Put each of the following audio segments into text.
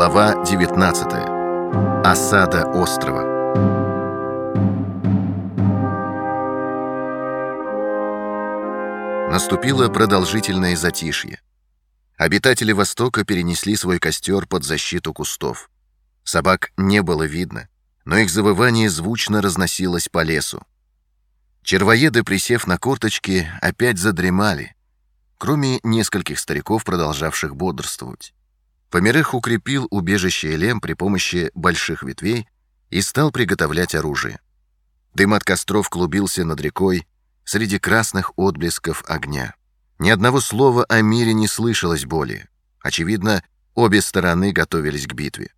Глава 19. Осада острова. Наступило продолжительное затишье. Обитатели Востока перенесли свой костер под защиту кустов. Собак не было видно, но их завывание звучно разносилось по лесу. Червоеды, присев на корточки, опять задремали, кроме нескольких стариков, продолжавших бодрствовать. Померех укрепил убежище Элем при помощи больших ветвей и стал приготовлять оружие. Дым от костров клубился над рекой среди красных отблесков огня. Ни одного слова о мире не слышалось более. Очевидно, обе стороны готовились к битве.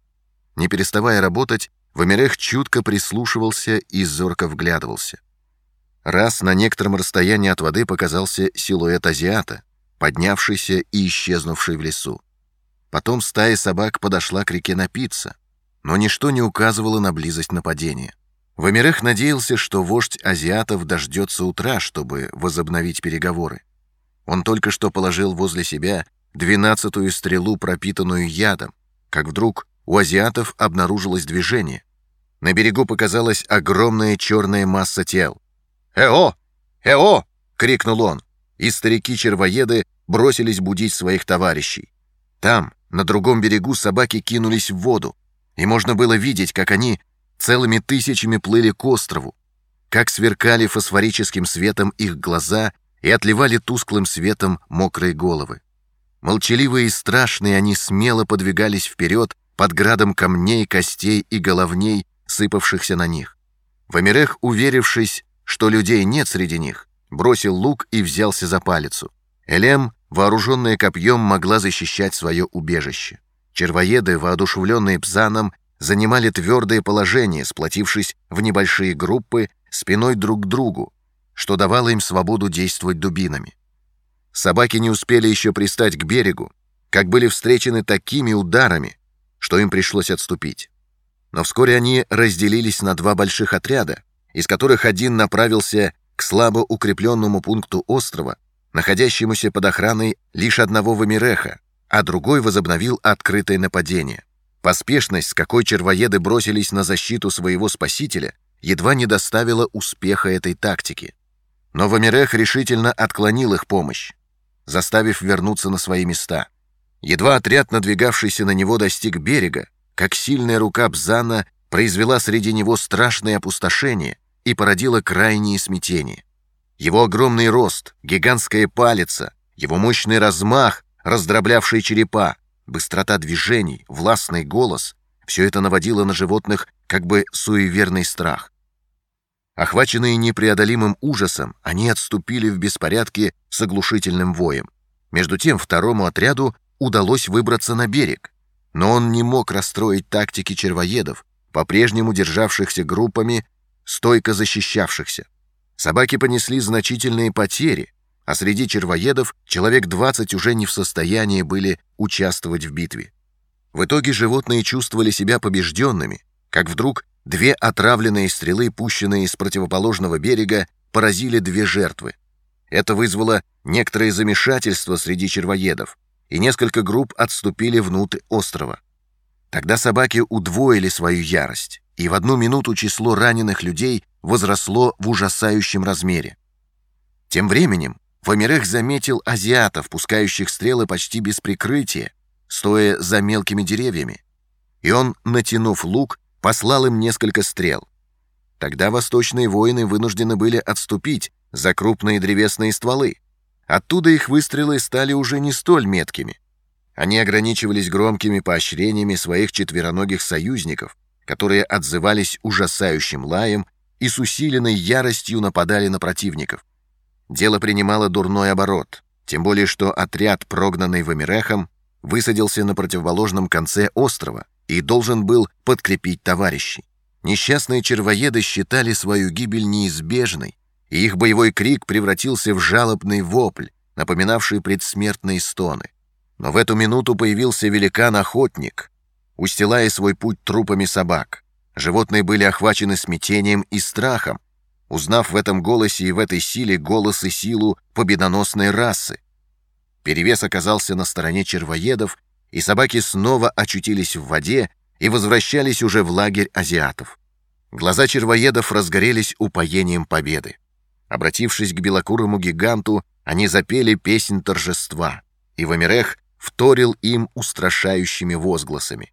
Не переставая работать, Вамирех чутко прислушивался и зорко вглядывался. Раз на некотором расстоянии от воды показался силуэт азиата, поднявшийся и исчезнувший в лесу. Потом стая собак подошла к реке напиться, но ничто не указывало на близость нападения. Вамирех надеялся, что вождь азиатов дождется утра, чтобы возобновить переговоры. Он только что положил возле себя двенадцатую стрелу, пропитанную ядом, как вдруг у азиатов обнаружилось движение. На берегу показалась огромная черная масса тел. «Эо! Эо!» — крикнул он, и старики-червоеды бросились будить своих товарищей. Там, на другом берегу, собаки кинулись в воду, и можно было видеть, как они целыми тысячами плыли к острову, как сверкали фосфорическим светом их глаза и отливали тусклым светом мокрые головы. Молчаливые и страшные, они смело подвигались вперед под градом камней, костей и головней, сыпавшихся на них. Вамирех, уверившись, что людей нет среди них, бросил лук и взялся за палицу. Элем, вооруженная копьем, могла защищать свое убежище. Червоеды, воодушевленные Пзаном, занимали твердое положение, сплотившись в небольшие группы спиной друг к другу, что давало им свободу действовать дубинами. Собаки не успели еще пристать к берегу, как были встречены такими ударами, что им пришлось отступить. Но вскоре они разделились на два больших отряда, из которых один направился к слабо укрепленному пункту острова, находящемуся под охраной лишь одного Вамиреха, а другой возобновил открытое нападение. Поспешность, с какой червоеды бросились на защиту своего спасителя, едва не доставила успеха этой тактики. Но Вамирех решительно отклонил их помощь, заставив вернуться на свои места. Едва отряд, надвигавшийся на него, достиг берега, как сильная рука Бзана произвела среди него страшное опустошение и породила крайнее смятение. Его огромный рост, гигантская палица, его мощный размах, раздроблявший черепа, быстрота движений, властный голос — все это наводило на животных как бы суеверный страх. Охваченные непреодолимым ужасом, они отступили в беспорядке с оглушительным воем. Между тем второму отряду удалось выбраться на берег, но он не мог расстроить тактики червоедов, по-прежнему державшихся группами, стойко защищавшихся. Собаки понесли значительные потери, а среди червоедов человек 20 уже не в состоянии были участвовать в битве. В итоге животные чувствовали себя побежденными, как вдруг Две отравленные стрелы, пущенные с противоположного берега, поразили две жертвы. Это вызвало некоторое замешательство среди червоедов, и несколько групп отступили внутрь острова. Тогда собаки удвоили свою ярость, и в одну минуту число раненых людей возросло в ужасающем размере. Тем временем Фомерех заметил азиатов, пускающих стрелы почти без прикрытия, стоя за мелкими деревьями, и он, натянув лук, послал им несколько стрел. Тогда восточные воины вынуждены были отступить за крупные древесные стволы. Оттуда их выстрелы стали уже не столь меткими. Они ограничивались громкими поощрениями своих четвероногих союзников, которые отзывались ужасающим лаем и с усиленной яростью нападали на противников. Дело принимало дурной оборот, тем более что отряд, прогнанный Вамирехом, высадился на противоположном конце острова, и должен был подкрепить товарищей. Несчастные червоеды считали свою гибель неизбежной, и их боевой крик превратился в жалобный вопль, напоминавший предсмертные стоны. Но в эту минуту появился великан-охотник, устилая свой путь трупами собак. Животные были охвачены смятением и страхом, узнав в этом голосе и в этой силе голос и силу победоносной расы. Перевес оказался на стороне червоедов, и собаки снова очутились в воде и возвращались уже в лагерь азиатов. Глаза червоедов разгорелись упоением победы. Обратившись к белокурому гиганту, они запели песнь торжества, и Вамирех вторил им устрашающими возгласами.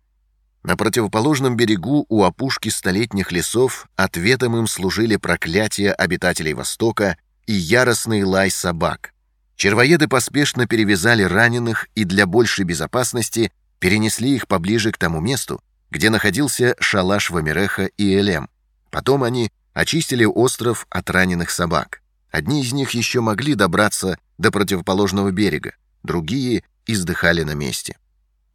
На противоположном берегу у опушки столетних лесов ответом им служили проклятия обитателей Востока и яростный лай собак. Червоеды поспешно перевязали раненых и для большей безопасности перенесли их поближе к тому месту, где находился шалаш Вамиреха и Элем. Потом они очистили остров от раненых собак. Одни из них еще могли добраться до противоположного берега, другие издыхали на месте.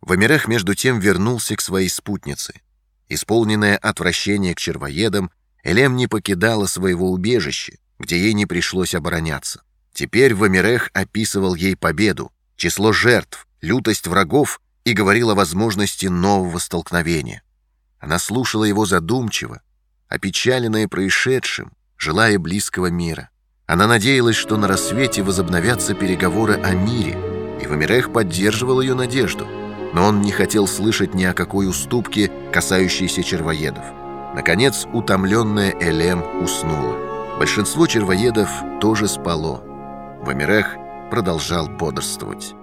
Вамирех между тем вернулся к своей спутнице. Исполненное отвращение к червоедам, Элем не покидала своего убежища, где ей не пришлось обороняться. Теперь Вамирех описывал ей победу, число жертв, лютость врагов и говорил о возможности нового столкновения. Она слушала его задумчиво, опечаленная происшедшим, желая близкого мира. Она надеялась, что на рассвете возобновятся переговоры о мире, и Вамирех поддерживал ее надежду, но он не хотел слышать ни о какой уступке, касающейся червоедов. Наконец, утомленная Элем уснула. Большинство червоедов тоже спало. Вамирех продолжал бодрствовать.